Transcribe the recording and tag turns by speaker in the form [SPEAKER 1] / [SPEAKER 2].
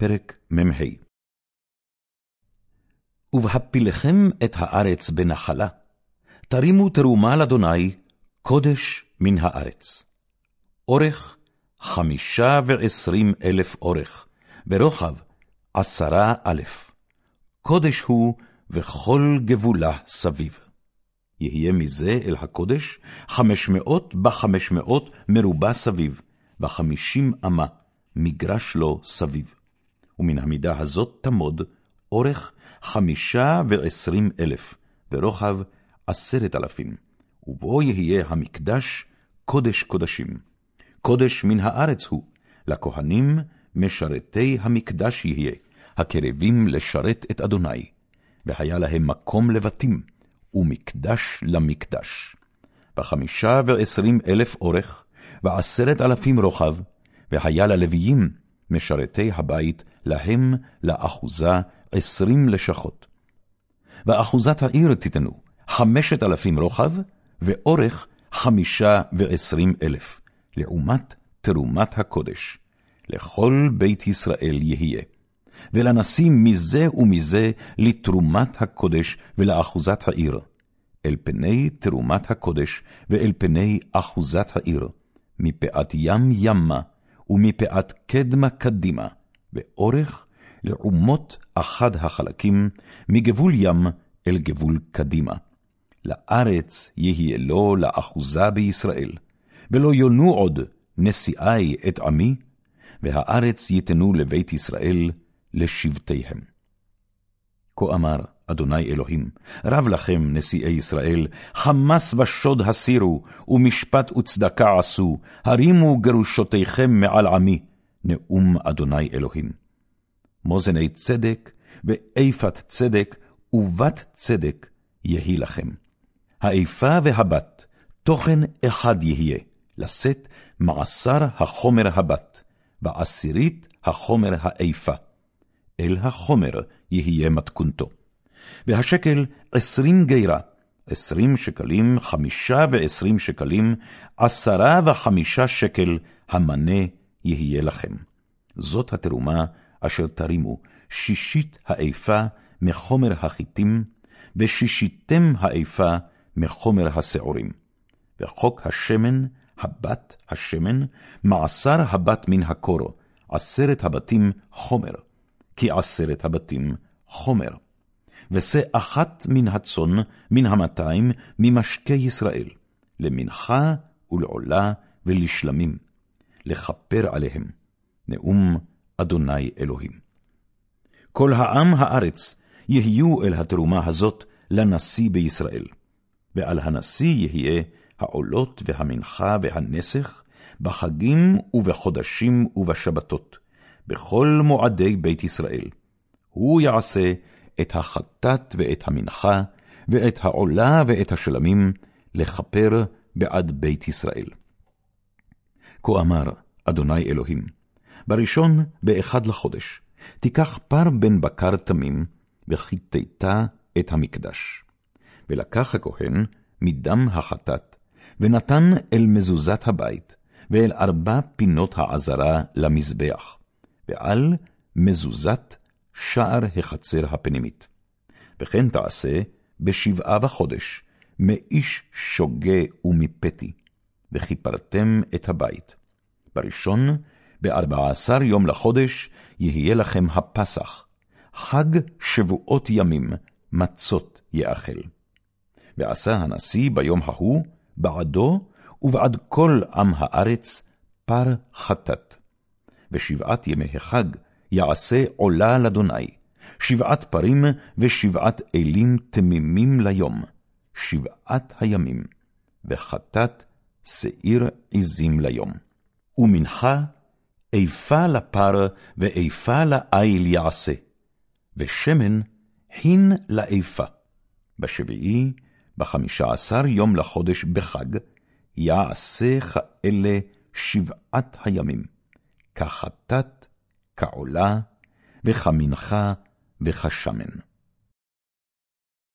[SPEAKER 1] פרק מ"ה ובהפילכם את הארץ בנחלה, תרימו תרומה לאדוני, קודש מן הארץ. אורך חמישה ועשרים אלף אורך, ורוחב עשרה אלף. קודש הוא וכל גבולה סביב. יהיה מזה אל הקודש חמש מאות בחמש מאות מרובע סביב, וחמישים אמה מגרש לו סביב. ומן המידה הזאת תמוד אורך חמישה ועשרים אלף, ורוחב עשרת אלפים, ובו יהיה המקדש קודש קודשים. קודש מן הארץ הוא, לכהנים משרתי המקדש יהיה, הקרבים לשרת את אדוני, והיה להם מקום לבתים, ומקדש למקדש. בחמישה ועשרים אלף אורך, ועשרת אלפים רוחב, והיה ללוויים, משרתי הבית, להם לאחוזה עשרים לשכות. ואחוזת העיר תיתנו חמשת אלפים רוחב, ואורך חמישה ועשרים אלף, לעומת תרומת הקודש. לכל בית ישראל יהיה. ולנשיא מזה ומזה לתרומת הקודש ולאחוזת העיר, אל פני תרומת הקודש ואל פני אחוזת העיר, מפאת ים ימה ומפאת קדמה קדימה, באורך לעומות אחד החלקים, מגבול ים אל גבול קדימה. לארץ יהיה לו לאחוזה בישראל, ולא יונו עוד נשיאי את עמי, והארץ ייתנו לבית ישראל לשבטיהם. כה אמר אדוני אלוהים, רב לכם, נשיאי ישראל, חמס ושוד הסירו, ומשפט וצדקה עשו, הרימו גרושותיכם מעל עמי, נאום אדוני אלוהים. מאזני צדק, ואיפת צדק, ובת צדק יהי לכם. האיפה והבת, תוכן אחד יהיה, לשאת מעשר החומר הבת, בעשירית החומר האיפה. אל החומר יהיה מתכונתו. והשקל עשרים גירה, עשרים שקלים, חמישה ועשרים שקלים, עשרה וחמישה שקל, המנה יהיה לכם. זאת התרומה אשר תרימו, שישית האיפה מחומר החיטים, ושישיתם האיפה מחומר השעורים. וחוק השמן, הבת השמן, מעשר הבת מן הקורו, עשרת הבתים חומר, כי עשרת הבתים חומר. ושא אחת מן הצאן, מן המאתיים, ממשקי ישראל, למנחה ולעולה ולשלמים, לכפר עליהם. נאום אדוני אלוהים. כל העם הארץ יהיו אל התרומה הזאת לנשיא בישראל, ועל הנשיא יהיה העולות והמנחה והנסך, בחגים ובחודשים ובשבתות, בכל מועדי בית ישראל. הוא יעשה את החטאת ואת המנחה, ואת העולה ואת השלמים, לכפר בעד בית ישראל. כה אמר אדוני אלוהים, בראשון באחד לחודש, תיקח פר בן בקר תמים, וחיטטה את המקדש. ולקח הכהן מדם החטאת, ונתן אל מזוזת הבית, ואל ארבע פינות העזרה למזבח, ועל מזוזת שער החצר הפנימית. וכן תעשה בשבעה וחודש, מאיש שוגה ומפתי, וכיפרתם את הבית. בראשון, בארבע עשר יום לחודש, יהיה לכם הפסח, חג שבועות ימים, מצות יאכל. ועשה הנשיא ביום ההוא, בעדו ובעד כל עם הארץ, פר חטאת. ושבעת ימי החג יעשה עולה לאדוני, שבעת פרים ושבעת אלים תמימים ליום, שבעת הימים, וחטאת שעיר עזים ליום. ומנחה איפה לפר ואיפה לאיל יעשה, ושמן חין לאיפה. בשביעי, בחמישה עשר יום לחודש בחג, יעשה כאלה שבעת הימים, כחטאת, כעולה, וכמנחה, וכשמן.